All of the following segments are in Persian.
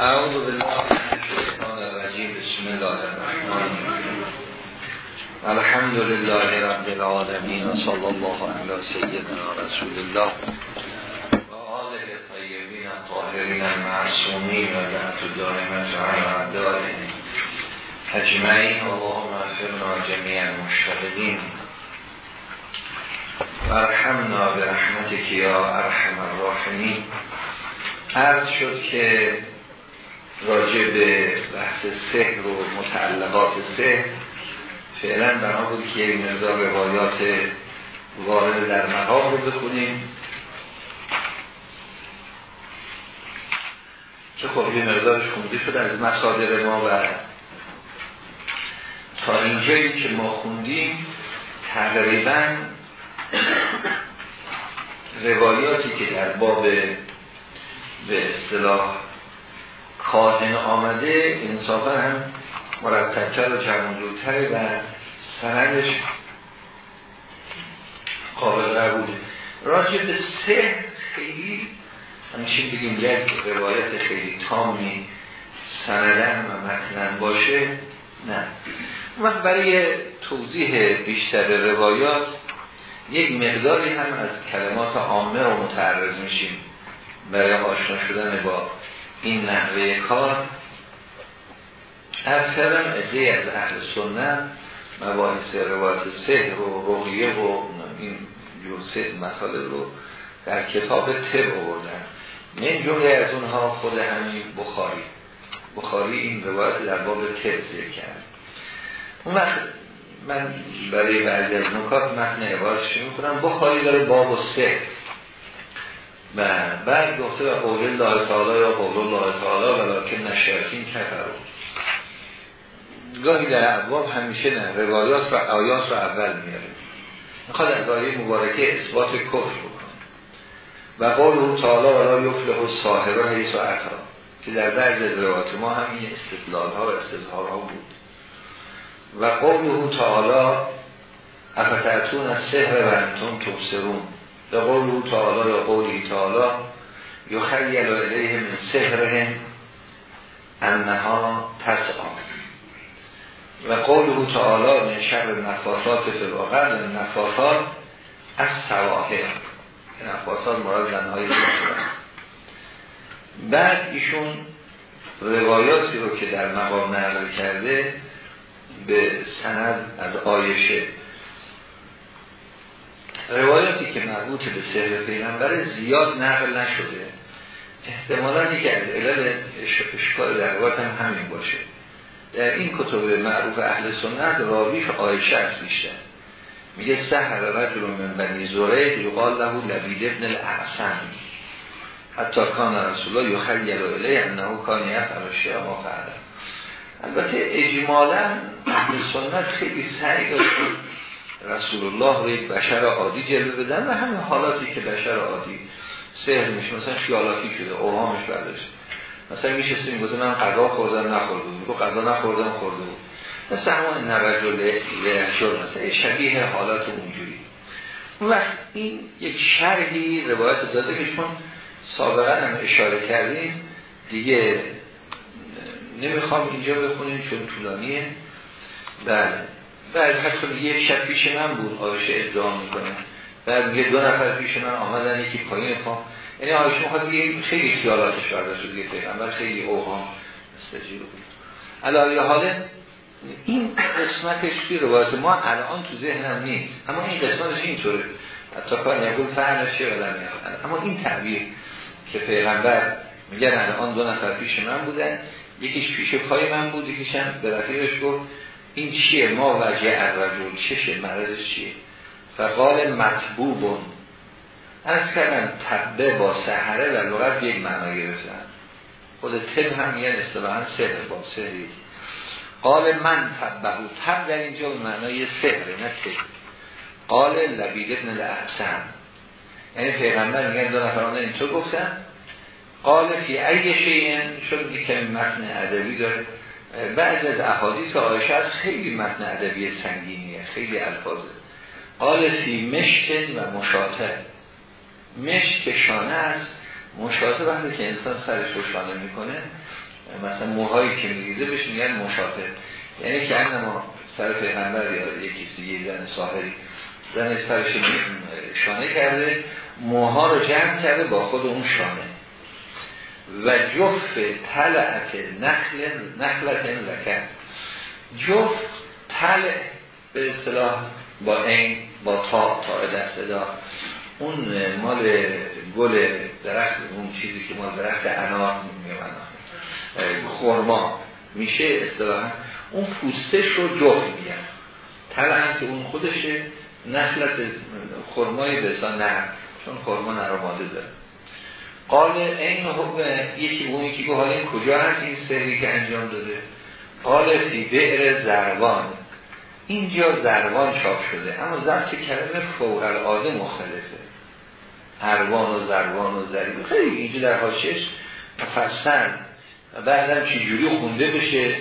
اعوذ بالله الشیطان الرجیم. بسم الله الرحمن الرحیم. الحمد لله رب العالمین و صلی الله علی سیدنا رسول الله و آله طیبین الطاهرین المعصومین و لعنت دائمت علی اعدائهم اجمعین. اللهم اغفرنا جمیع المشتغلین. و ارحمنا برحمتک یا ارحم الراحمین. عرض شد که راجع به بحث سحر و متعلقات سحر فعلا بنا بود که یک مقدار روایات وارد در مقام رو بخونیم. که خب یه مقدارش خونده شد از مصادر ما و تا اینجایی که ما خوندیم تقریبا روایاتی که در باب به اصطلاح کاهن آمده انصافا هم مرتبتر و جمعجورتره و سندش قابل قبوله. راجع به سه خیلی همیشه بگیم یک روایت خیلی تامی سندن و متنن باشه نه. وقت برای توضیح بیشتر روایات یک مقداری هم از کلمات عامه رو متعرض میشیم برای آشنا شدن با این نحوه کار از کردم ادهی از اهل سنت مباحث روایت سهر و رقیه و این جور مطالب رو در کتاب تب آوردن. من جمله از اونها خود همین بخاری. بخاری این روایت در باب تب زیر کرد. اون وقت من برای بعضی از نکات متن عبارتش می‌کنم بخاری داره باب و سهر و بعد گفته و قول الله تعالی یا قول الله تعالی ولیکن نشیاطین کفرو گاهی در ابواب همیشه نه روایات و آیات رو اول میاره. می‌خواد از آیه مبارکه اثبات کفر بکنه. و قول تعالی ولا یفلح الصاحب حیث و عطا که در بعض روایات ما هم این استدلال ها و استظهار ها بود. و قول تعالی افتعتون از سهر و انتون تبصرون. به قول تعالی یا قولی تعالی یخیل الیه من سهرهم انها تسعا و قول تعالی من شر نفاسات الواقع نفاسات از سواهر نفاسات مراد زنهای بعد ایشون روایاتی رو که در مقام نقل کرده به سند از آیشه روایاتی که مربوط به سهر پیغمبر زیاد نقل نشده احتمالا که از علل اشکال در روایت هم همین باشه. در این کتب معروف اهل سنت راویش آیشه است بیشتر. میگه سهر رجل من بنی زوره یقال له لبید ابن الاعصم حتی کان رسول الله یخیل الیه انه کان یفعل ما فعل البته اجمالا اهل سنت خیلی سعی داشت رسول الله رو یک بشر عادی جلوه بدن و همین حالاتی که بشر عادی سهر میشه مثلا خیالاتی شده اوهامش برداشت. مثلا میشه سیم گفته من قضا خوردم نخورده بود قضا نخوردم خورده بود مثل همون نرجل لحشر مثلا شبیه حالات اونجوری. اون این یک شرحی روایت داده که چون سابقا هم اشاره کردیم دیگه نمی‌خوام اینجا بخونیم چون طولانیه. بله. بعد حتی یک شب پیش من بود آیشه ادعا می‌کنه. بعد میگه دو نفر پیش من آمدن یکی پایین پا. یعنی آیشه می‌خواد یه خیلی خیالاتش برداشت دیگه پیغمبر خیلی اوهام استجیر بود. علاوه حاله این قسمتش توی روایت ما الان تو ذهنم نیست. اما این قسمتش اینطوره. حتی کار نگول فعلش چه اما این تعبیر که پیغمبر میگن الان دو نفر پیش من بودن. یکیش پیش پای من بود یکیش هم به رفیقش گفت. این چیه ما وجه الرجل چشه مرضش چیه؟ فقال مطبوبون. از کردم تبه با سهره در لغت یک معنا گرفتن. خود تب هم یه اصطلاحا سهر با سهری قال من تبه تب در اینجا معنای سهره نه تب. قال لبید ابن الاحسن یعنی پیغمبر میگن دو نفرانه اینطور گفتن. قال فی ای شیئن شد که متن ادبی داره. بعض از احادیث آیشه از خیلی متن ادبی سنگینیه خیلی الفاظه. قال فی مشکن و مشاته مشک که شانه است مشاته وقتی که انسان سرش رو شانه می‌کنه مثلا موهایی که میریزه بهش میگن مشاطه. یعنی که ما سر پیغمبر یا یکی دیگه زن ساحری زن سرش شانه کرده موها رو جمع کرده با خود اون شانه. و جفت تلعت نخل نخلت لکن جفت تل به اصطلاح با این با تا تا دست دار اون مال گل درخت اون چیزی که ما درخت انار میگم خورما میشه اصطلاحا. اون پوستش رو جفت میگن. تل که اون خودشه نخلت خرمای بسان نه چون خرما نرماده داره. قال این حکم یکی اون یکی حالا این کجا هست این سری که انجام داده؟ قال فی بئر زروان. اینجا زروان چاپ شده اما ضبط کلمه فوق العاده مختلفه اروان و زروان و زریب خیلی اینجا در حاشش مفصل. و بعدم چی جوری خونده بشه؟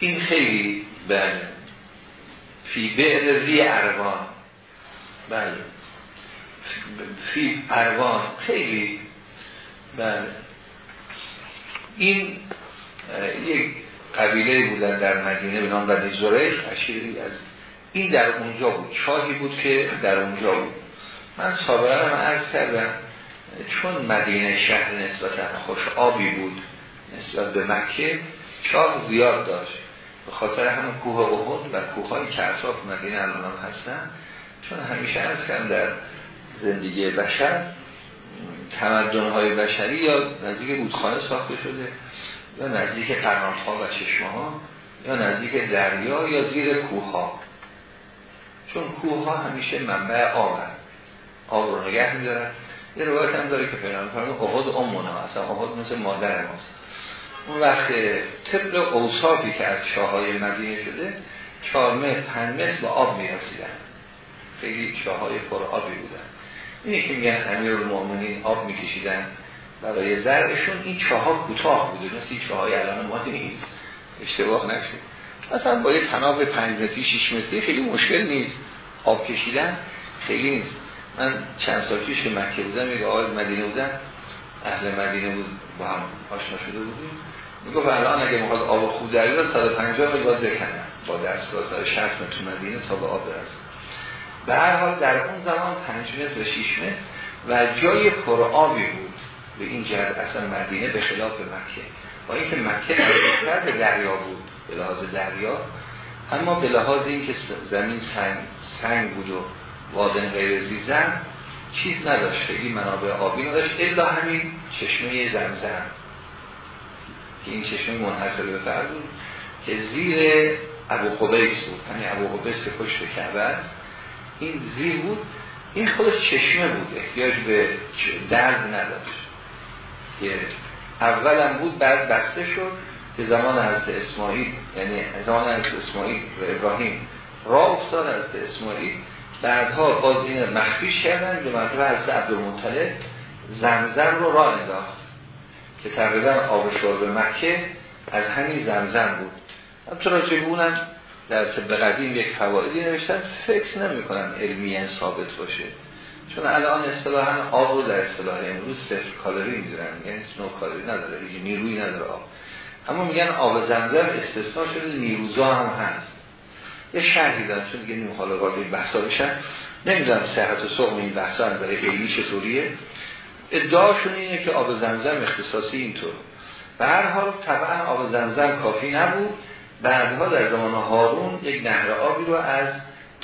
این خیلی بله. فی بئر ری اروان. بله. فی اروان. خیلی بله. این یک قبیله بودن در مدینه به نام بنی زریخ اشیری از این در اونجا بود چاهی بود که در اونجا بود. من سابقا هم عرض کردم چون مدینه شهر نسبتا خوش آبی بود نسبت به مکه چاه زیاد داشت. به خاطر همون کوه احد و کوه هایی که اطراف مدینه الان هستن چون همیشه عرض کردم در زندگی بشر تمدن های بشری یا نزدیک رودخانه ساخته شده یا نزدیک قرنات و چشمه ها یا نزدیک دریا یا زیر کوه ها چون کوه ها همیشه منبع آب هست آب رو نگه میدارن. یه روایت هم داره که پیغمبر فرمود احد امونا اصلا احد مثل مادر ماست. اون وقت طبق اوصافی که از شاهای مدینه شده چهار متر پنج متر با آب می‌رسیدن. خیلی شاهای پر آبی بودن. اینی که میگن امیر المؤمنین آب میکشیدن برای زرعشون. این چاها کوتاه بوده مثل این چاهای الان ما نیست. اشتباه نشد. مثلا با یه تناب پنج متری شیش متری خیلی مشکل نیست آب کشیدن. خیلی نیست. من چند سال پیش که مکه بودم یک آقای مدینه بودم اهل مدینه بود با هم آشنا شده بودیم. می‌گفت الان اگه مخواد آب خوب در بیاد 150 متر باید با دستگاه 160 متر مدینه تا به آب برسه. به هر حال در اون زمان 5 متر و 6 متر و جای پر آبی بود به این جهت اصلا مدینه به خلاف مکه. با اینکه مکه نزدیکتر به دریا بود به لحاظ دریا اما به لحاظ اینکه زمین سنگ, سنگ بود و وادن غیر زیزن چیز نداشت. خیلی منابع آبی نداشت. الا همین چشمه زمزم. که این چشمه منحصر به فرد بود که زیر ابو قبیس بود. همین ابو قبیس که پشت کعبه است. این زیر بود این خودش چشمه بود احتیاج به درد نداشت. که اولم بود بعد بسته شد که زمان حضرت اسماعیل یعنی زمان حضرت اسماعیل و ابراهیم را افتاد حضرت اسماعیل. بعدها باز این مخفیش کردن به منطقه حضرت عبدالمطلب زمزم رو را انداخت که تقریبا آب شرب مکه از همین زمزم بود. همچون راجع بونم در طب قدیم یک فوائدی نوشتن فکر نمی کنم علمی ثابت باشه. چون الان اصطلاحا آب رو در اصطلاح امروز صفر کالری می‌دونن یعنی نو کالری نداره هیچ نیروی نداره آب. اما میگن آب زمزم استثناء شده نیروزا هم هست. یه شرحی دارم چون دیگه نیم حالا وارد بحثا بشن نمی‌دونم صحت و سقم این بحثا هم برای علمی چطوریه. ادعاشون اینه که آب زمزم اختصاصی اینطور. به هر حال طبعا آب زمزم کافی نبود. بعدها در زمان هارون یک نهر آبی رو از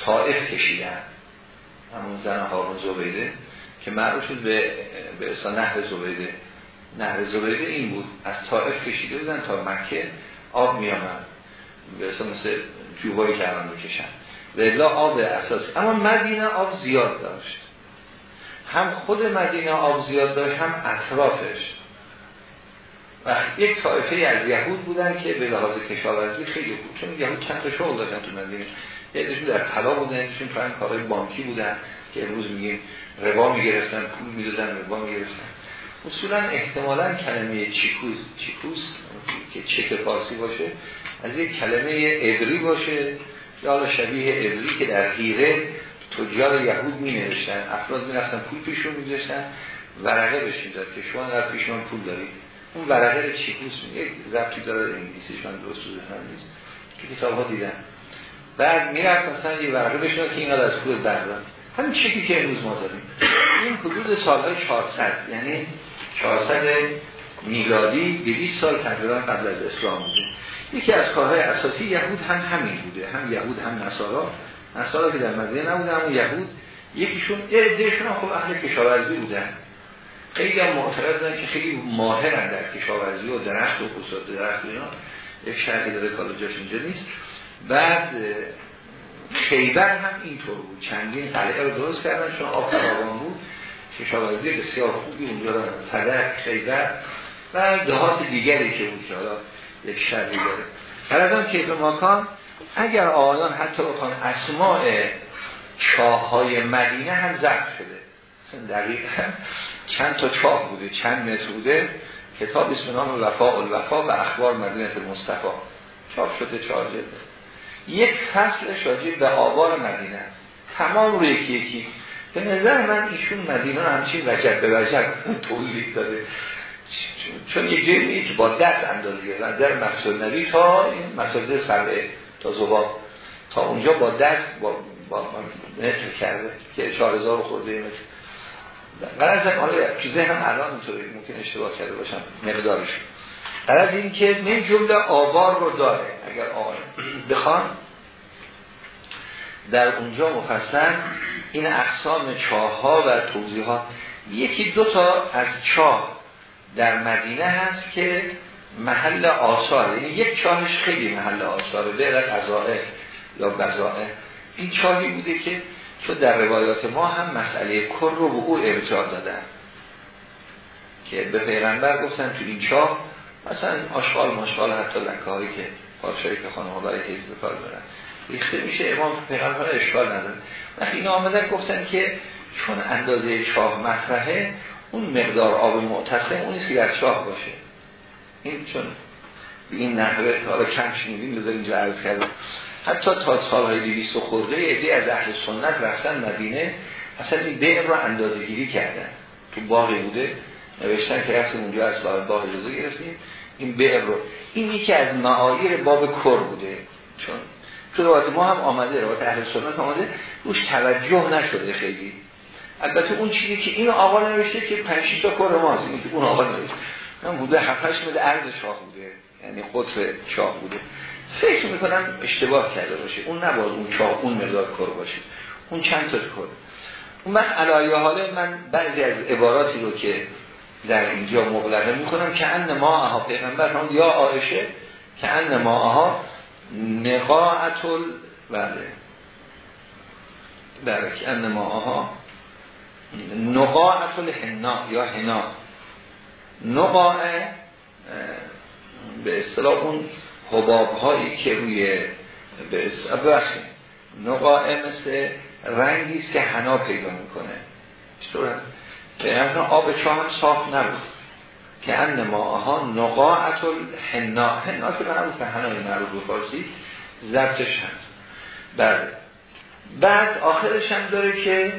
طائف کشیدن. همون زن هارون زبیده که معروف شد به به اصلا نهر زبیده. نهر زبیده این بود از طائف کشیده بودن تا مکه آب می آمد به اصلا مثل جوبایی الان بکشن و آب اساسی. اما مدینه آب زیاد داشت. هم خود مدینه آب زیاد داشت هم اطرافش. و یک طایفه از یهود بودن که به لحاظ کشاورزی خیلی بود چون یهود چند تا شغل داشتن تو مدینه. در طلا بودن یکیشون تو کارهای بانکی بودن که امروز میگیم ربا می‌گرفتن پول می‌دادن ربا می‌گرفتن. اصولا احتمالا کلمه چیکوز چیکوز که چک فارسی باشه از یک کلمه عبری باشه. یا حالا شبیه عبری که در هیره تجار یهود می نوشتن افراد می رفتن پول پیشون می ورقه بشین داد که شما در پیش من پول دارید. اون ورقه چیکوس یک ضبطی داره انگلیسیش من درست هم نیست. که کتاب ها دیدن بعد می‌رفت مثلا یه ورقه بشنه که اینقدر از خود بردن همین چیزی که امروز ما داریم. این حدود سالهای 400 یعنی 400 میلادی 200 سال تقریبا قبل از اسلام بوده. یکی از کارهای اساسی یهود هم همین بوده. هم یهود هم نصارا. نصارا که در مدینه نبوده هم یهود یکیشون عدهشون خب اهل کشاورزی بودن. خیلی هم بودن که خیلی ماهرن در کشاورزی و درخت و خصوصات درخت اینا یک شهری داره کالجاش اینجا نیست. بعد خیبر هم اینطور بود. چندین قلعه رو درست کردن چون آب فراوان بود. کشاورزی بسیار خوبی اونجا دارن فدر خیبر و دهات دیگری که بود که حالا یک شهری داره. آن کیف ماکان اگر آیان حتی بخوان اسماع چاه های مدینه هم ضبط شده. دقیقا چند تا چاه بوده چند متر بوده کتاب اسم نام وفا الوفا و اخبار مدینه مصطفی. چاپ شده چهار یک فصل شاجی به آوار مدینه است. تمام رو یکی یکی. به نظر من ایشون مدینه رو همچین وجب به وجب توضیح داده. چون یک جایی که با دست اندازه گرفتن در مسئول نبی تا این مسئله سبعه تا زباب. تا اونجا با دست با, با متر کرده که 4000 خورده متر. قرار حالا چیزه هم الان اینطوری ممکن اشتباه کرده باشم مقدارش. قرار این که نه جمله آوار رو داره اگر آوار بخوان در اونجا مفصل این اقسام چاه ها و توضیح ها یکی دو تا از چاه در مدینه هست که محل آثار یعنی یک چاهش خیلی محل آثاره به قضاء یا بزائه این چاهی بوده که چون در روایات ما هم مسئله کر رو به او ارجاع دادن. که به پیغمبر گفتن تو این چاه مثلا آشغال ماشغال حتی لکه هایی که پارچایی که خانه ها برای تیز بکار دارن. ریخته میشه امام پیغمبر اشکال نداره. وقتی این آمدن گفتن که چون اندازه چاه مطرحه اون مقدار آب معتصم اونیست که در چاه باشه. این چون این نحوه حالا کم شنیدیم بذار اینجا عرض حتی تا سالهای دیویست و خورده ایدی از اهل سنت رفتن مدینه اصلا این بیر رو اندازه گیری کردن. تو باقی بوده نوشتن که رفتیم اونجا از صاحب باغ اجازه گرفتیم. این بیر رو. این یکی از معایر باب کر بوده. چون تو روایت ما هم آمده روایت اهل سنت آمده. روش توجه نشده خیلی. البته اون چیزی که این آقا نوشته که 5 تا کر ماست اون آقا نوشته. من بوده 7 8 متر عرض شاه بوده. یعنی قطر شاه بوده. فکر می‌کنم اشتباه کرده باشه اون نباید اون چاه اون مقدار کر باشه. اون چند تا کر اون من علایه حاله من بعضی از عباراتی رو که در اینجا مبلغه می‌کنم که ان ما اها پیغمبر هم یا آیشه که ان ما اها نقاعت ال بله. بله که ان ما اها نقاعت الحنا یا حنا. نقاعه به اصطلاح اون حباب هایی که روی به اصطلاح نقاعه مثل رنگی است که حنا پیدا می‌کنه. چطور؟ به آب چاه هم صاف نبود. که ان ماها نقاعت الحنا حنا که معروف حنای معروف به فارسی ضبطش هست. بله. بعد آخرش هم داره که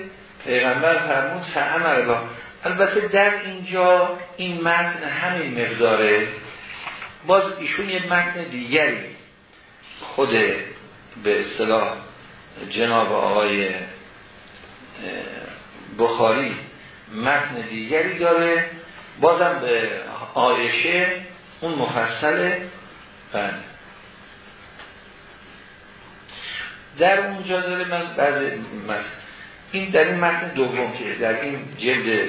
پیغمبر فرمود فعمر الله. البته در اینجا این متن همین مقداره باز ایشون یه متن دیگری خود به اصطلاح جناب آقای بخاری متن دیگری داره. بازم به آیشه اون مفصله. بله. در اونجا داره من بعد این در این متن دوم که در این جلد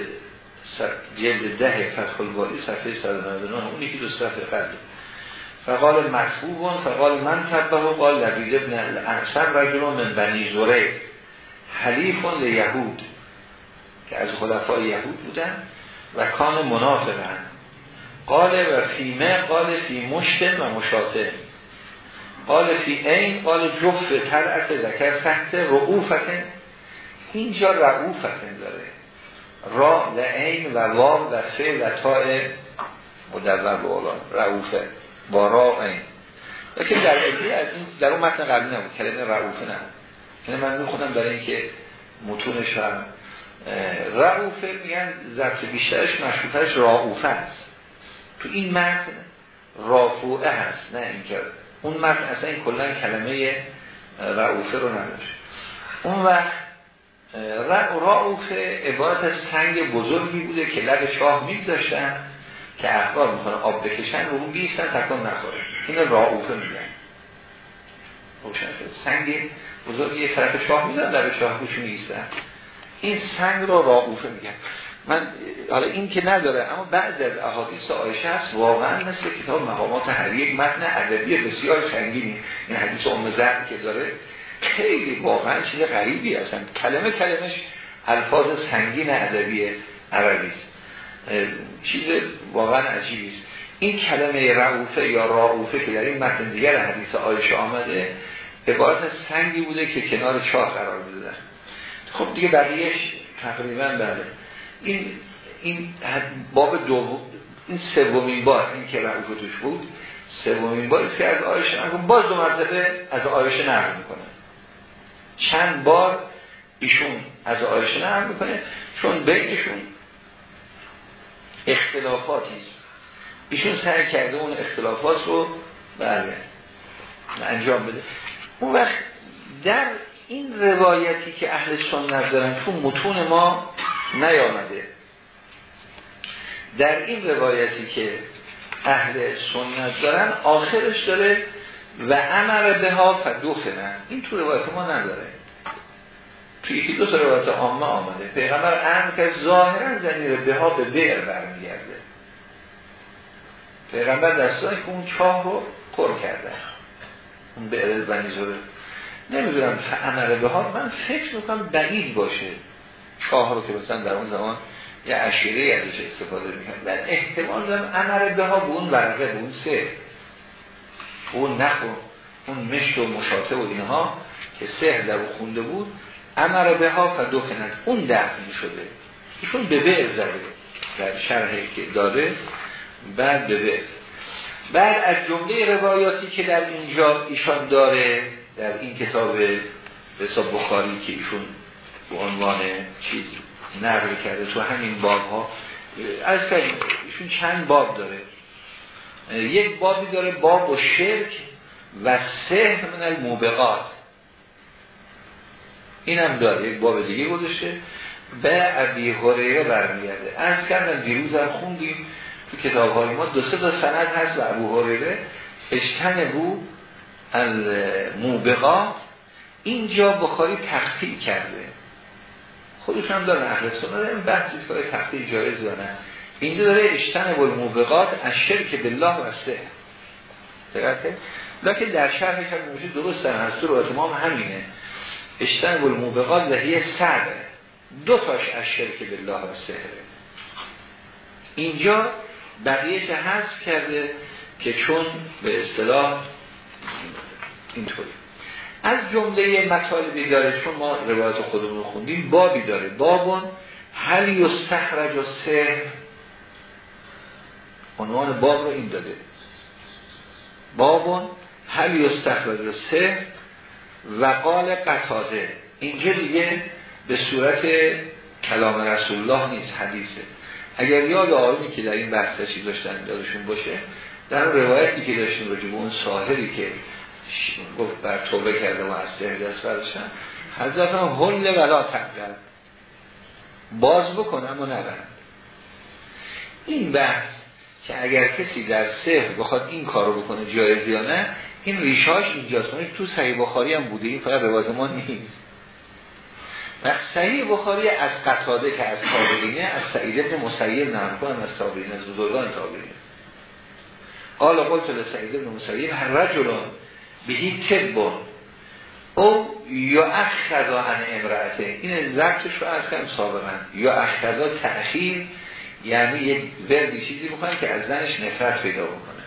جلد ده فتح الباری صفحه 199 اونی که دو صفحه قبل. فقال مطبوبون فقال من تبه و قال لبید ابن الانصر رجل من بنی زوره حلیفون لیهود که از خلفای یهود بودن و کان منافقن. قال و فیمه قال فی مشتن و مشاته قال فی این قال جفت ترعت ذکر تحت رعوفتن اینجا رعوفتن داره. را لعین و واو و فه و تاء مدور به اولان رعوفه با را این لیکن در ادهی از این در اون متن قبلی نبود. کلمه رعوفه نبود. یعنی من می‌خونم برای اینکه متونش هم رعوفه میگن ضبط بیشترش مشروطهش رعوفه است تو این متن رافوعه هست نه اینکه اون متن اصلا این کلا کلمه رعوفه رو نداشت. اون وقت رعوفه عبارت از سنگ بزرگی بوده که لب شاه میگذاشتن که اخبار می‌کنه آب بکشن رو اون بیستن تکن نخوره. این رعوفه میگن. سنگ بزرگی یه طرف شاه میزن لب شاه روش میگیستن این سنگ رو رعوفه میگن. من حالا این که نداره اما بعض از احادیث آیشه هست واقعا مثل کتاب مقامات هر یک متن ادبی بسیار سنگینی. این حدیث ام که داره خیلی واقعا چیز غریبی هستن. کلمه کلمش الفاظ سنگین ادبی عربی است. چیز واقعا عجیبی است. این کلمه رعوفه یا راعوفه که در این متن دیگر حدیث آیشه آمده عبارت سنگی بوده که کنار چاه قرار دادن خب دیگه بقیهش تقریبا بله. این این باب دوم این سومین بار این که رعوفه توش بود سومین بار که از آیشه باز دو مرتبه از آیشه نقل می‌کنه. چند بار ایشون از آیشه نقل می‌کنه چون بینشون اختلافاتی ایشون سعی کرده اون اختلافات رو بله انجام بده. اون وقت در این روایتی که اهل سنت دارن تو متون ما نیامده. در این روایتی که اهل سنت دارن آخرش داره و امر به ها فدوفنن این تو روایت ما نداره. توی یکی دو تا روایت عامه آمده. پیغمبر امر که ظاهرا زمیر به ها به بیر برمیگرده. پیغمبر دستانی که اون چاه رو پر کرده. اون به ارز بنی زوره نمی‌دونم امر به ها. من فکر می‌کنم بعید باشه چاه رو که مثلا در اون زمان یه عشیره ازش استفاده می‌کنم من احتمال دارم امر به ها به اون ورقه به اون سه. اون نخو اون مشت و مشاطه و اینها که سه در خونده بود امر به ها کنند اون دفن شده. ایشون به بئر زده. در شرحی که داده بعد به بئر بعد از جمله روایاتی که در اینجا ایشان داره در این کتاب حساب بخاری که ایشون به عنوان چیز نقل کرده تو همین باب ها از ایشون چند باب داره. یک بابی داره باب و شرک و سه من الموبقات. این هم داره یک باب دیگه گذاشته. به عبی هریره برمیگرده. از کردم دیروز هم خوندیم تو کتاب های ما دو سه تا سند هست به ابو هریره. اشتن بود از موبقات اینجا بخاری تخصیل کرده. خودش هم داره اهل سنت این بحثی که تخصیل جایز نه. اینجا داره اشتن الموبقات از شرک بالله و سه لکه در شرح هم موجود درست در هست. رو اتمام همینه. اشتن و هیه سر. دو تاش از شرک بالله و سهره اینجا بقیهش حذف کرده که چون به اصطلاح اینطوری. از جمله مطالبی داره چون ما روایت خودمون خوندیم. بابی داره. بابون هل یستخرج و سهر عنوان باب رو این داده. بابون هل یستخرج و سهر و قال قطاده اینجا دیگه به صورت کلام رسول الله نیست حدیثه. اگر یاد آقایونی که در این بحث چیز داشتن دادشون باشه در روایتی که داشتیم راجب اون ساهری که گفت بر توبه کرده و از سهر دست برداشتن حضرت هم هل ولا تقدر باز بکنم و نبرند این بحث که اگر کسی در سهر بخواد این کارو بکنه جایز یا نه این ریشاش اینجاست. تو صحیح بخاری هم بوده. این فقط روایت ما نیست. و صحیح بخاری از قطاده که از تابعینه از سعید ابن مسیب نمکن از تابعین از بزرگان تابعین قال قلت لسعید ابن مسیب هر رجلان بهی تبون او یا اخذا عن امرأته. این زبطش رو از کم سابقا. یا اخذا تأخیر یعنی یک وردی چیزی بکنه که از زنش نفرت پیدا بکنه.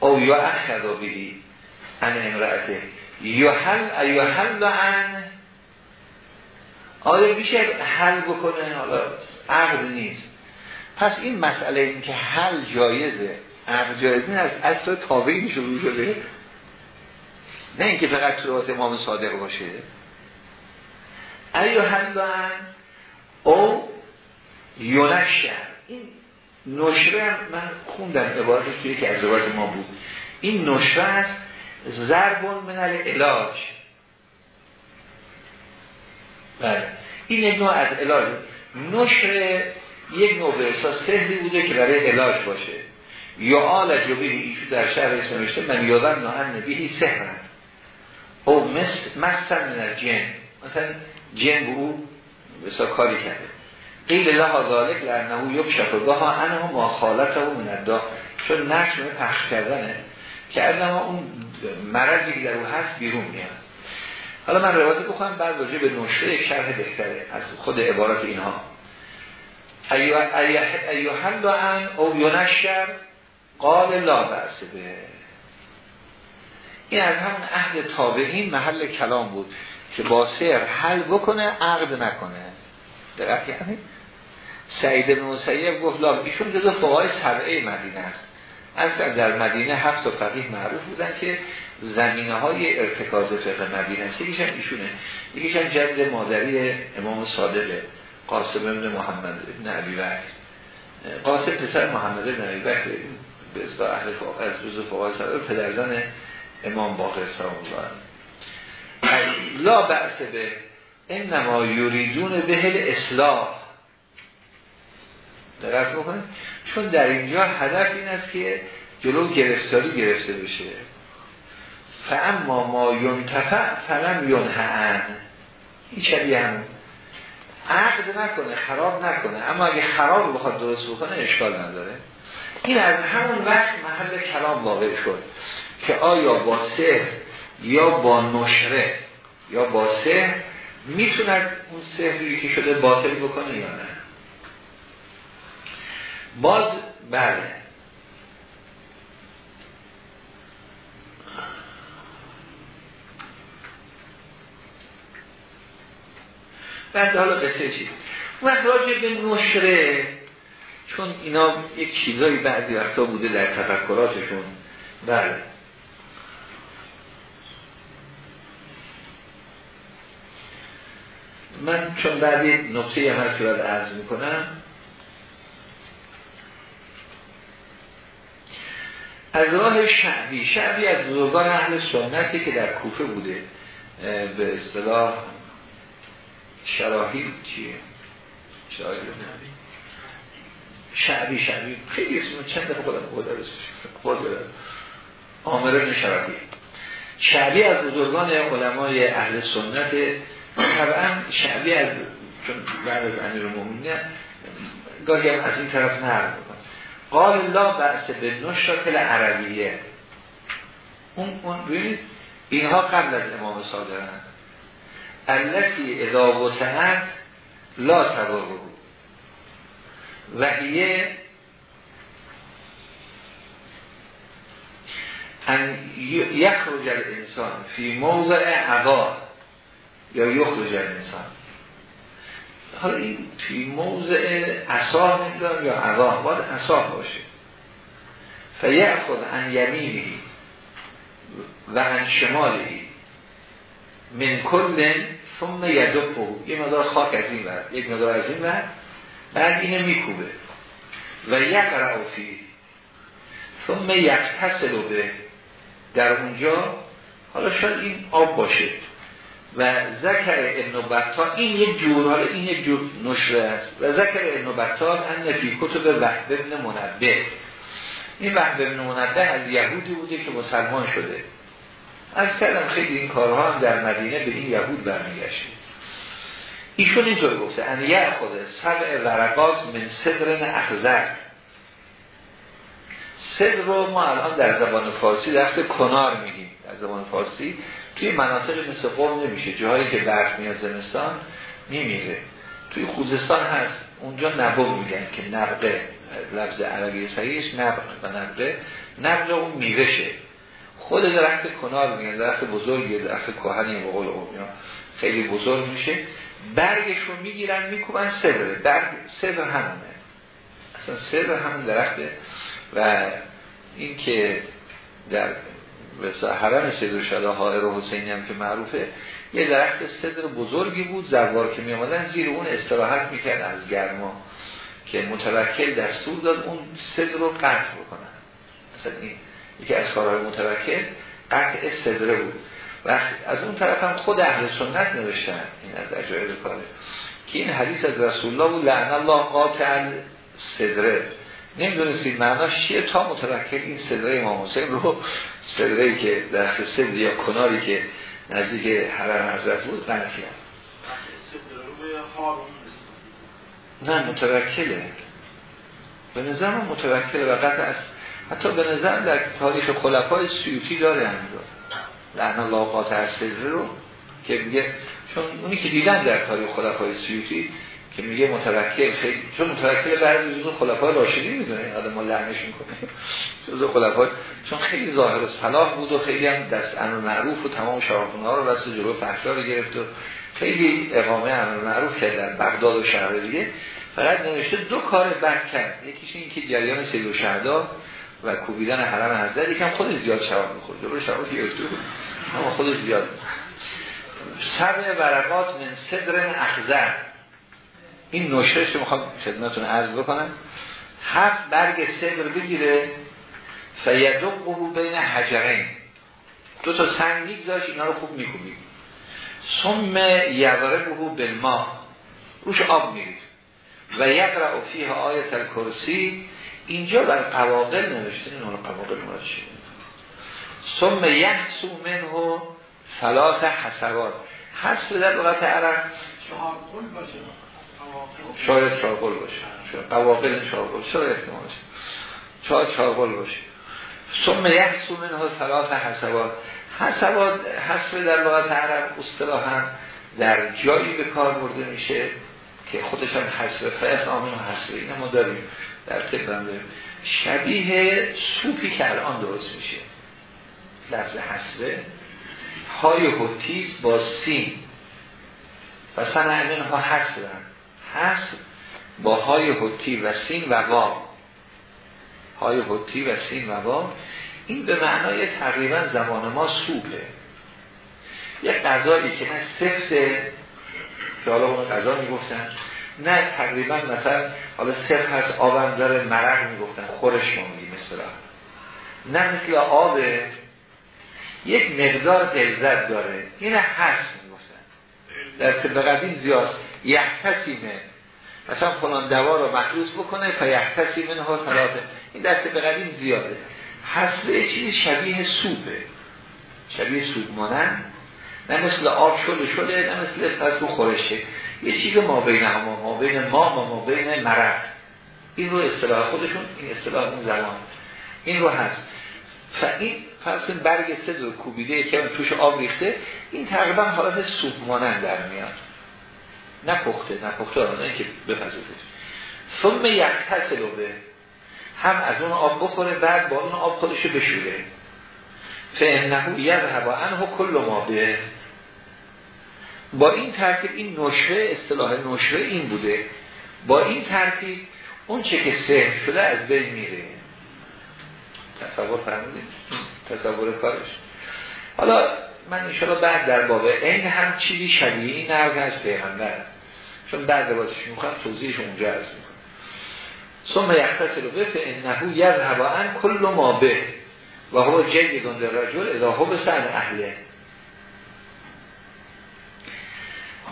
او یا اخذا بهی عن امرأته. یا حل یا حل عن آیا میشه حل بکنه؟ حالا عقد نیست. پس این مسئله این که حل جایزه عقد جایز نیست. از اصلا تابعی شروع شده. نه اینکه فقط صورت امام صادق باشه. ایا حل عن او یونکشر این نشره من خوندم عبارتی که یکی از ما بود. این نشره است ضربون من علاج بله. این یک نوع از علاج. نشر یک نوع به احساس سهری بوده که برای علاج باشه. یا آل ایشو در شهر اسم نوشته من یادم نهن نبیهی سهرن او مثل من جن مثلا جن به او بسا کاری کرده. قیل لها ذالک لعنه یک شفگاه ها انه ما و من ادا چون نشمه پخش کردنه که ادنما اون مرضی که در او هست بیرون میاد. حالا من روایت بخوام بعد راجع به نشره شرح بهتره از خود عبارت اینها. ایوحل ان او ینشر قال لا بأس به. این از همون عهد تابعین محل کلام بود که با سر حل بکنه عقد نکنه. درست یعنی سعید بن مسیب گفت لا ایشون جزو فقهای سبعه مدینه است. از در مدینه هفت و فقیه معروف بودن که زمینه های ارتکاز فقه مدینه است. یکیش هم ایشونه. یکیش هم جد مادری امام صادقه قاسم ابن محمد ابن عبی قاسم پسر محمد ابن عبی به اصلاح اهل از روز فقهای سبب پدرزن امام باقر سلام الله لا بحث به انما یوریدون به اصلاح دقت بکنید. چون در اینجا هدف این است که جلو گرفتاری گرفته بشه. فاما ما ینتفع فلم ینهعن. این شبیه هم عقد نکنه خراب نکنه. اما اگه خراب بخواد درست بکنه اشکال نداره. این از همون وقت محل کلام واقع شد که آیا با سه یا با نشره یا با سه می‌توند اون سهری که شده باطل بکنه یا نه؟ باز بله. بعد حالا قصه چی؟ وقت راجع به نشره چون اینا یک چیزایی بعضی وقتا بوده در تفکراتشون. بله. من چون بعدی نقطه هست که باید عرض می‌کنم. از راه شعبی شعبی از بزرگان اهل سنتی که در کوفه بوده به اصطلاح شراحی چیه؟ شراحی شعبی شعبی. خیلی اسم چند دفعه خودم خود خود آمر ابن شراحی. شعبی از بزرگان علمای اهل سنت طبعا شعبی از چون بعد از امیر المومنین گاهی هم از این طرف نرم. قال الله برسه به نشرات عربیه اون اون ببینید اینها قبل از امام صادقن التي اذا وسعت لا تضره. و هیه ان یخرج الانسان فی موضع عقا یا یخرج الانسان حالا این فی موضع اصاه نمی‌دونم یا عقا باید اصاه باشه. فیأخذ عن یمینی و عن شمالی من کل ثم یدقه یه مدار خاک از این ور یک مدار از این ور. بعد اینه میکوبه. و یقرع فی ثم یقتصل به. در اونجا حالا شاید این آب باشه. و ذکر ابن بطال این یک جور این یک جور نشره است. و ذکر ابن بطال ان فی کتب وحد ابن منبه. این وحد ابن منبه از یهودی بوده که مسلمان شده. از کردم خیلی این کارها هم در مدینه به این یهود برمیگشته. ایشون اینطور گفته ان یه خود سبع ورقات من صدر اخزر صدر رو ما الان در زبان فارسی دست کنار میگیم. در زبان فارسی توی مناطق مثل قوم نمیشه جاهایی که برف میاد زمستان میمیره. توی خوزستان هست. اونجا نبو میگن که نبقه لفظ عربی صحیحش نبقه و نبقه نبقه اون میوشه خود درخت کنار میگن درخت بزرگی درخت کهنی به قول خیلی بزرگ میشه. برگش رو می‌گیرن میکوبن صدره برگ صدر همونه. اصلا صدر همون درخته. و این که در حرم سید شده حائر و حسینی هم که معروفه یه درخت صدر بزرگی بود زوار که می آمدن زیر اون استراحت می‌کرد از گرما که متوکل دستور داد اون صدر رو قطع بکنن. مثلا این یکی از کارهای متوکل قطع صدره بود. و از اون طرف هم خود اهل سنت نوشتن این از عجایب کاره. که این حدیث از رسول الله بود لعن الله قاطع صدره. نمی‌دونستید معناش چیه؟ تا متوکل این صدره امام حسین رو صدره که در صدر یا کناری که نزدیک حرم حضرت بود کرد نه متوکله. به نظر متوکله و قطع است حتی به نظر در تاریخ خلفای سیوتی داره همینطور لعن الله قاطع صدره رو که میگه چون اونی که دیدن در تاریخ خلفای سیوتی که میگه متوکل خیلی چون متوکل بعد جزء خلفای راشدین می‌دونه این آدم ما لعنش می‌کنه. جزء خلفای چون خیلی ظاهر و صلاح بود و خیلی هم دست امر معروف و تمام شارخونه ها رو بس جلو فحشا رو گرفت و خیلی اقامه امر معروف کرد در بغداد و شهر دیگه. فقط نوشته دو کار بد کرد. یکیش این که جریان سید و شهدا و کوبیدن حرم حضرت یکم خودش زیاد شراب می‌خورد. جلو شراب گرفته بود. اما خودش زیاد سبع ورقات من صدر اخزر. این نشرش رو می‌خوام خدمتون عرض بکنم هفت برگ صدر بگیره فیدق بین حجرین. دو تا سنگ میگذاش اینا رو خوب میکوبید ثم یوره بهو بالما روش آب میرید و یقرأ فیه آیت الکرسی. اینجا بر قواقل نوشته این قواقل مراد شده ثم یحسو منه ثلاث حسوات. حس در لغت عرب. شاید چارقل باشه. قواقل چارقل شاید احتمال شاید چارقل باشه. ثم یحسو منه ثلاث حسوات حسوات حسب در لغت عرب اصطلاحا در جایی به کار برده میشه که خودش هم حسب فیس آمین و حسب این ما داریم در طب شبیه سوپی که الان درست میشه. لفظ حسبه های حتیز با سین. و سن ها حسبن حسب با های حتی و سین و وا. های حتی و سین و وا. این به معنای تقریبا زمان ما سوپه یک غذایی که نه سفته که حالا اون غذا می‌گفتن نه تقریبا مثلا حالا سفت هست آبم داره مرق می‌گفتن خورش ما میگیم مثلا نه مثل آب یک مقدار غلظت داره. این هست می‌گفتن. در طب قدیم زیاد. یحتسیمه. مثلا فلان دوا رو مخلوص بکنه فیحتسیمه ها ثلاثه این در طب قدیم زیاده. حسبه چیزی شبیه سوپه. شبیه سوپ مانند. نه مثل آب شده شده نه مثل فرض خورشه. یه چیز ما بین همه ما بین ما و ما بین مرق. این رو اصطلاح خودشون این اصطلاح اون زمان. این رو هست این فرض برگ صدر کوبیده که توش آب ریخته. این تقریبا حالت سوپ مانند در میاد. نپخته نپخته آنه این که بپذیرش ثم یقتصلو به. هم از اون آب بخوره بعد با اون آب خودشو بشوره. فانه یذهب عنه کل ما به. با این ترتیب این نشره اصطلاح نشره این بوده. با این ترتیب اون چه که سه شده از بین میره. تصور فرمودید؟ تصور کارش. حالا من انشاءالله بعد در بابه این هم چیزی شبیه این نرگ از پیغمبر. چون بعد روایتش می‌خوام توضیحش اونجا از می‌کنم. ثم یختصر به فانه یذهب عن کل ما به. و هو جلد در رجل اذا هو سن اهله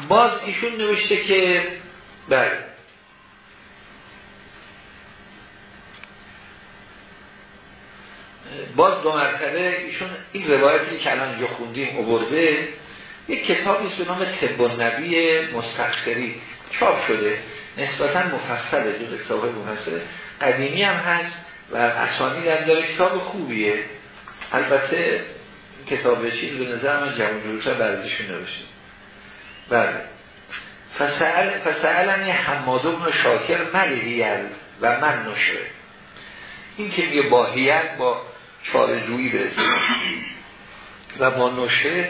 باز ایشون نوشته که بله باز دو مرتبه ایشون این روایتی که الان اینجا خوندیم عبرده یک کتابی به نام طب نبی مستخری. چاپ شده نسبتا مفصله جز کتاب مفصله. قدیمی هم هست و اسانی هم داره. کتاب خوبیه. البته کتاب چیز به نظر من جمع جلوشا برزشون نوشته بله. فسأل فسألنی حماد بن شاکر ملیهیل و من نشره این که میگه با با چارجویی برسید و با نشه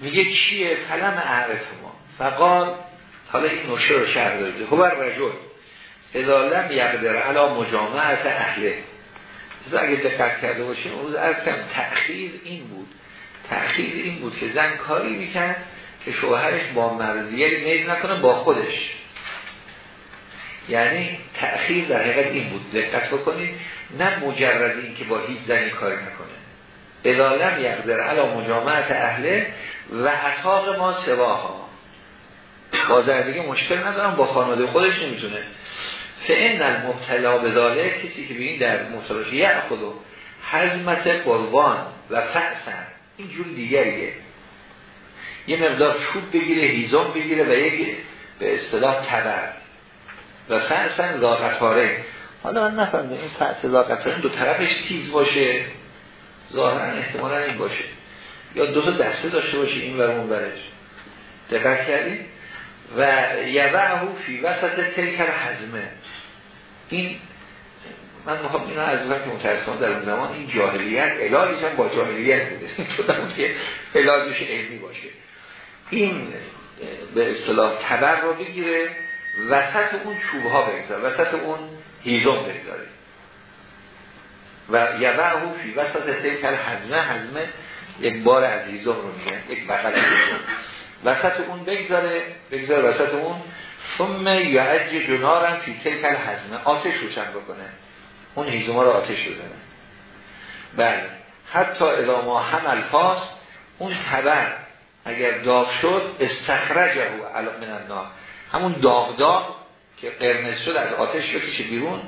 میگه چیه؟ فلم اعرف ما فقال حالا این نشه رو شهر داده. هو رجل. اذا لم یقدر علا مجامعت اهله. اگه دقت کرده باشیم اون روز کم تأخیر این بود. تأخیر این بود که زن کاری می‌کرد که شوهرش با مرضیه نیز نکنه با خودش. یعنی تأخیر در حقیقت این بود. دقت بکنید. نه مجرد این که با هیچ زنی کاری نکنه. ادالم یقدر علا مجامعت اهله و عطاق ما سواها. با دیگه مشکل ندارم با خانواده خودش نمی‌تونه. فعن المبتلا به کسی که ببین در مبتلا خودو حزمت قربان و فعسن این جور دیگریه. یه مقدار چوب بگیره هیزم بگیره و یک به اصطلاح تبر. و فعسن لاغتاره حالا من نفهمده این فعس لاغتاره دو طرفش تیز باشه ظاهرا احتمالا این باشه. یا دو تا دسته داشته باشه این و اون برش دقت کردید؟ و یوعهو فی وسط تلکر حزمه این من می‌خوام اینا از وقت متاسفانه در اون زمان این جاهلیت علاجش هم با جاهلیت بوده. این که علاجش علمی باشه. این به اصطلاح تبر رو بگیره وسط اون چوب ها بگذاره وسط اون هیزم بگذاره و یبعهو فی وسط تلکر حزمه حزمه یک بار از هیزم رو میگن یک بغل وسط اون بگذاره بگذاره وسط اون. ثم یعج جنارم فی تلکل حزمه. آتش روشن بکنه. اون هیزوما رو آتش بزنه. بله. حتی ما حمل فاس اون تبر اگر داغ شد استخرجه من النار. همون داغ داغ که قرمز شد از آتش بکشه بیرون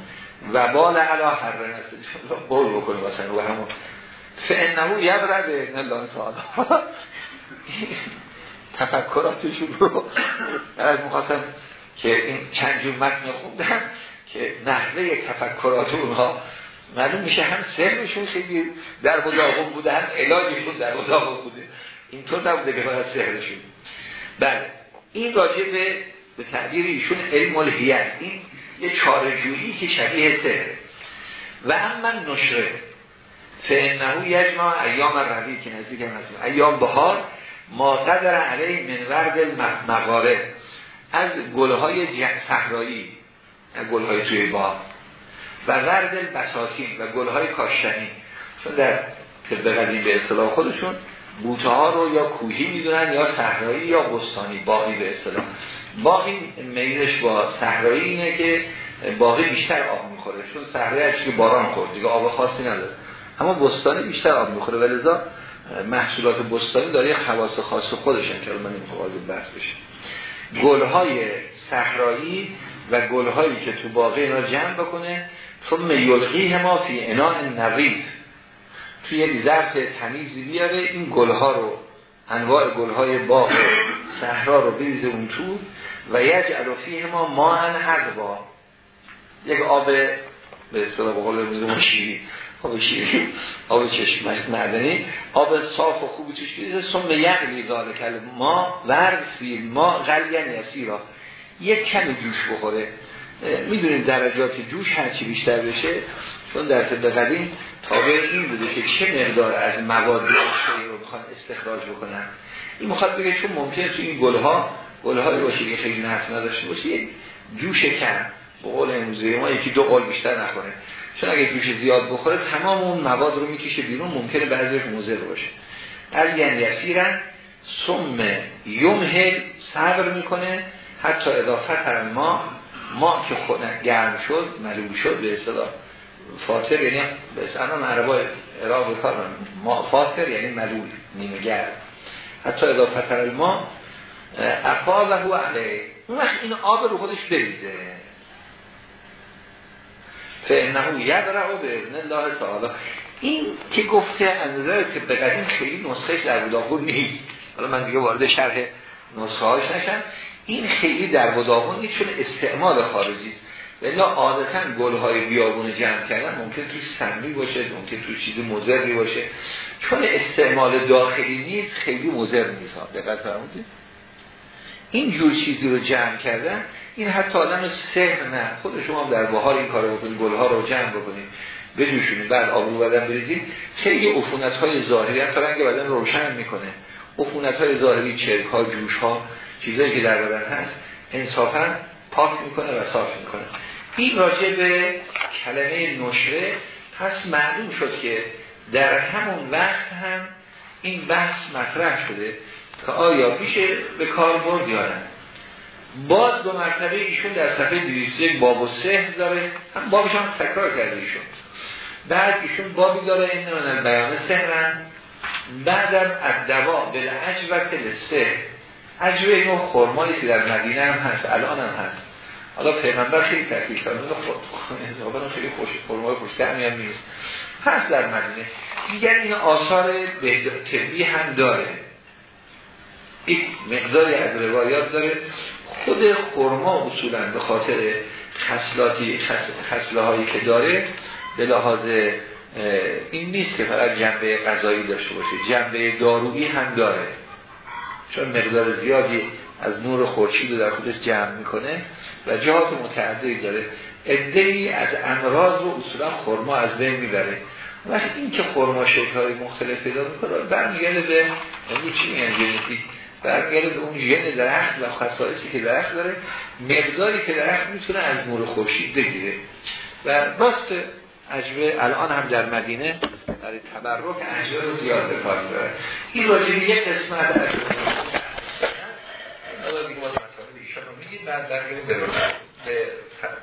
و بال علا هر نسته بول بکنه مثلا و همون. فانه یبرد الله تعالی. تفکراتشون رو از مخواستم که این چند جور متن که نحوه تفکرات اونها معلوم میشه هم سرشون خیلی در مداغم بوده هم علاجشون در مداغم بوده. اینطور نبوده که فقط سهرشون بله. این راجع به به تعبیر ایشون علم الهیت این یه چارجویی که شبیه سهر و اما نشره. فانه یجمع ایام روی که نزدیک هم ایام بهار ما قدر علیه من ورد مغاره از گلهای صحرایی گلهای توی باغ و ورد بساتین و گلهای کاشتنی. چون در طب قدیم به اصطلاح خودشون بوته ها رو یا کوهی می‌دونن یا صحرایی یا بستانی باقی به اصطلاح. باقی میلش با صحرایی اینه که باقی بیشتر آب می‌خوره چون صحرایی که باران خورد دیگه آب خاصی نداره. اما بستانی بیشتر آب می‌خوره ولذا محصولات بستانی داره خواص خاص خودشن که من نمی‌خوام بحث بشه گلهای صحرایی و گلهایی که تو باقی اینا جمع بکنه ثم یلقی ما فی اناء نظیف توی یک ظرف تمیزی بیاره این گلها رو انواع گلهای باغ صحرا رو بریزه اون تو و یجعل فیه ما ماهن با یک آب به اصطلاح بقول شیری. آب شیری. آب چشم معدنی. آب صاف و خوبی توش بیزه سم یقلی کل ما ورد فیل ما غلیان یسیرا. یک کمی جوش بخوره. می‌دونیم درجات جوش هرچی بیشتر بشه چون در طب قدیم تابع این بوده که چه مقدار از مواد رو می‌خوان استخراج بکنن. این می‌خواد بگه چون ممکنه تو این گلها گلهایی باشه که خیلی نفت نداشته باشه جوش کم. به قول امروزه ما یکی دو قول بیشتر نخوره چون اگه جوش زیاد بخوره تمام اون مواد رو می‌کشه بیرون ممکنه بعضیش موزر باشه. از یعنی یسیرن سم یمهل صبر می‌کنه. حتی اضافت ما ما که خود گرم شد ملول شد به اصطلاح فاتر یعنی به اصطلاح عربا عراق کار ما فاتر یعنی ملول نیمه گرم. حتی اضافت ما افاظه علیه اون وقت این آب رو خودش بریزه. فانه یبرع به اذن الله تعالی. این که گفته اندازه که به قدیم خیلی نسخه در بوداغون نیست. حالا من دیگه وارد شرح نسخه هاش نشم. این خیلی در بوداغون نیست چون استعمال خارجی. ولی عادتا گلهای بیابون جمع کردن ممکن توی سمی باشه ممکن توی چیزی مزری باشه. چون استعمال داخلی نیست خیلی مزر نیست. دقت فرمودید. این جور چیزی رو جمع کردن این حتی آدم سهر نه. خود شما در بهار این کارو بکنید گلها رو جمع بکنید. بجوشونید. بعد آب رو بدن بریزید. خیلی عفونت های ظاهری حتی رنگ بدن روشن می‌کنه. عفونت های ظاهری چرک ها جوش ها چیزایی که در بدن هست انصافا پاک می‌کنه و صاف می‌کنه. این راجع به کلمه نشره پس معلوم شد که در همون وقت هم این بحث مطرح شده. که آیا میشه به کار برد یا باز دو مرتبه ایشون در صفحه 201 باب و سه داره. هم بابش هم تکرار کرده ایشون. بعد ایشون بابی داره این من بیان سهرن. بعدم دوا به عجوه سه عجوه اینو خرمایی که در مدینه هم هست الان هم هست. حالا پیغمبر خیلی تحقیق کرده خود خیلی خوش خرمای خوش هم نیست. هست در مدینه. دیگر این آثار طبی هم داره. یک مقداری از روایات داره. خود خرما اصولا به خاطر خصلاتی خصله هایی که داره به لحاظ این نیست که فقط جنبه غذایی داشته باشه جنبه دارویی هم داره. چون مقدار زیادی از نور خورشید رو در خودش جمع می‌کنه و جهات متعددی داره. ادهی از امراض و اصولا خرما از بین می‌بره. وقتی این که خرما های مختلف پیدا می‌کنه برمیگرده به امروز چی میگن؟ برمیگرده به اون ژن درخت و خصائصی که درخت داره مقداری که درخت می‌تونه از نور خورشید بگیره. و راست عجبه الان هم در مدینه برای تبرک عجبه رو زیاد به کار می‌بره این راجبی یک قسمت. حالا دیگه رو بعد برگرده به فقه